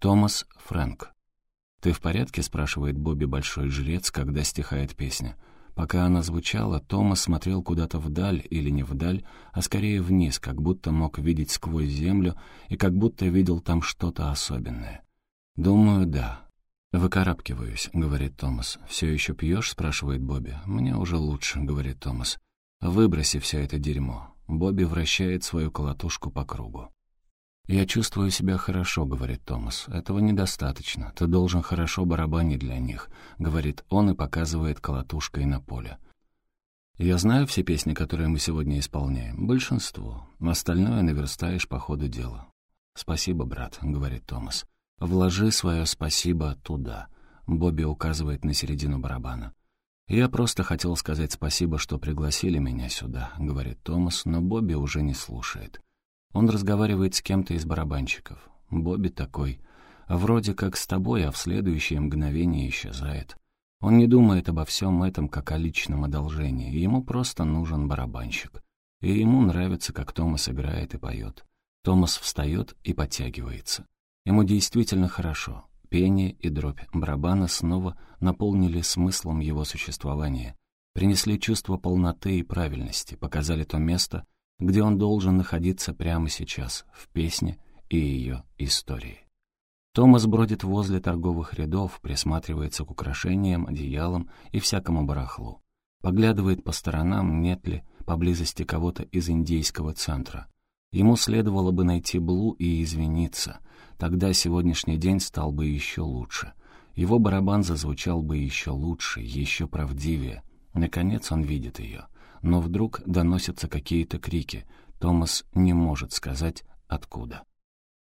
Томас Фрэнк. «Ты в порядке?» — спрашивает Бобби Большой Жрец, когда стихает песня. Пока она звучала, Томас смотрел куда-то вдаль или не вдаль, а скорее вниз, как будто мог видеть сквозь землю и как будто видел там что-то особенное. «Думаю, да». «Выкарабкиваюсь», — говорит Томас. «Все еще пьешь?» — спрашивает Бобби. «Мне уже лучше», — говорит Томас. «Выброси все это дерьмо». Бобби вращает свою колотушку по кругу. «Я чувствую себя хорошо», — говорит Томас. «Этого недостаточно. Ты должен хорошо барабанить для них», — говорит он и показывает колотушкой на поле. «Я знаю все песни, которые мы сегодня исполняем. Большинство. Остальное наверстаешь по ходу дела». «Спасибо, брат», — говорит Томас. «Вложи свое спасибо туда», — Бобби указывает на середину барабана. «Я просто хотел сказать спасибо, что пригласили меня сюда», — говорит Томас, но Бобби уже не слушает. Он разговаривает с кем-то из барабанщиков. Бобби такой. Вроде как с тобой, а в следующее мгновение исчезает. Он не думает обо всем этом как о личном одолжении. Ему просто нужен барабанщик. И ему нравится, как Томас играет и поет. Томас встает и подтягивается. Ему действительно хорошо. Пение и дробь барабана снова наполнили смыслом его существования, принесли чувство полноты и правильности, показали то место, где он должен находиться прямо сейчас, в песне и ее истории. Томас бродит возле торговых рядов, присматривается к украшениям, одеялам и всякому барахлу. Поглядывает по сторонам, нет ли поблизости кого-то из индейского центра. Ему следовало бы найти Блу и извиниться. Тогда сегодняшний день стал бы еще лучше. Его барабан зазвучал бы еще лучше, еще правдивее. Наконец он видит ее — но вдруг доносятся какие-то крики. Томас не может сказать, откуда.